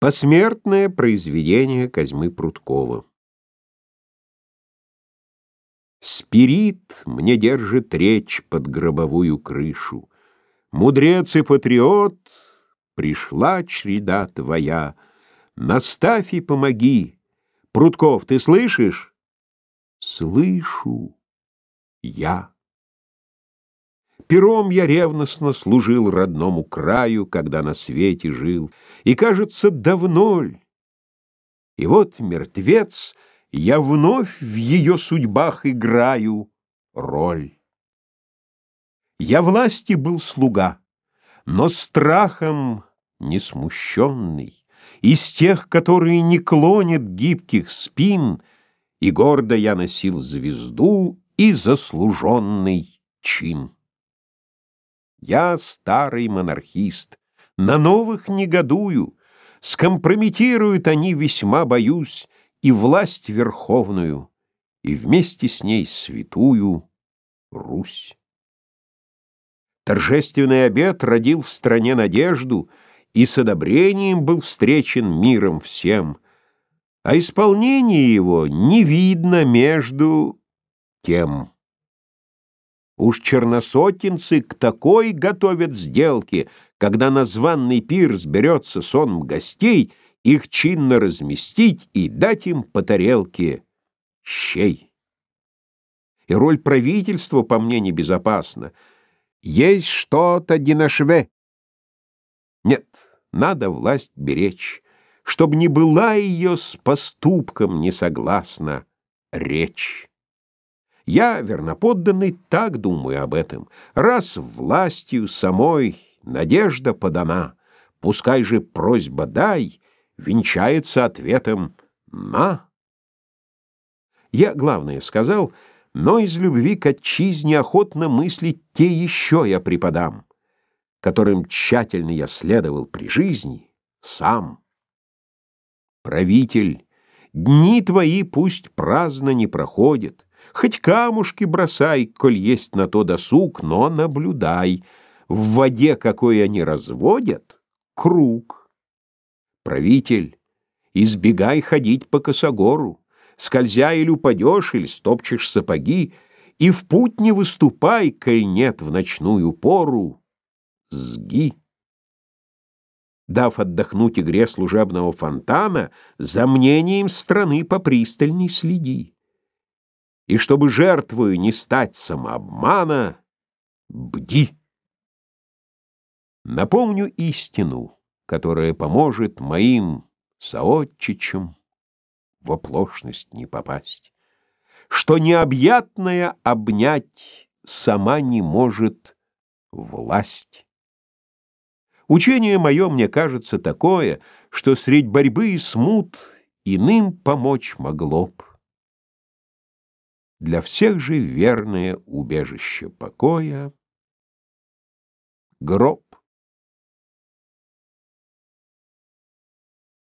Посмертное произведение Козьмы Пруткова. Спирит мне держит речь под гробовую крышу. Мудрец и патриот, пришла череда твоя. Наставь и помоги. Прутков, ты слышишь? Слышу я. Пером я ревностно служил родному краю, когда на свете жил, и, кажется, давно ль. И вот, мертвец, я вновь в ее судьбах играю роль. Я власти был слуга, но страхом не смущенный, из тех, которые не клонят гибких спин, и гордо я носил звезду и заслуженный чин. Я старый монархист, на новых негодую, скомпрометируют они, весьма боюсь, и власть верховную, и вместе с ней святую Русь. Торжественный обед родил в стране надежду, и с одобрением был встречен миром всем, а исполнение его не видно между тем. Уж черносотенцы к такой готовят сделки, когда на званный пир сберется сон гостей, их чинно разместить и дать им по тарелке щей. И роль правительства, по мне, небезопасна. Есть что-то динашве. Нет, надо власть беречь, чтоб не была ее с поступком не согласна речь. Я, верноподданный, так думаю об этом. Раз властью самой надежда подана, пускай же просьба «дай» венчается ответом «на». Я главное сказал, но из любви к отчизне охотно мыслить те еще я преподам, которым тщательно я следовал при жизни сам. Правитель, дни твои пусть праздно не проходят, Хоть камушки бросай, коль есть на то досуг, но наблюдай. В воде, какой они разводят, круг. Правитель, избегай ходить по косогору. Скользя или упадешь, или стопчешь сапоги, и в путь не выступай, коль нет в ночную пору. Сги. Дав отдохнуть игре служебного фонтана, за мнением страны попристальней следи. И чтобы жертвою не стать самообмана, бди. Напомню истину, которая поможет моим соотчичам в оплошность не попасть, что необъятное обнять сама не может власть. Учение мое, мне кажется, такое, что средь борьбы и смут иным помочь могло б. Для всех же верное убежище покоя — гроб.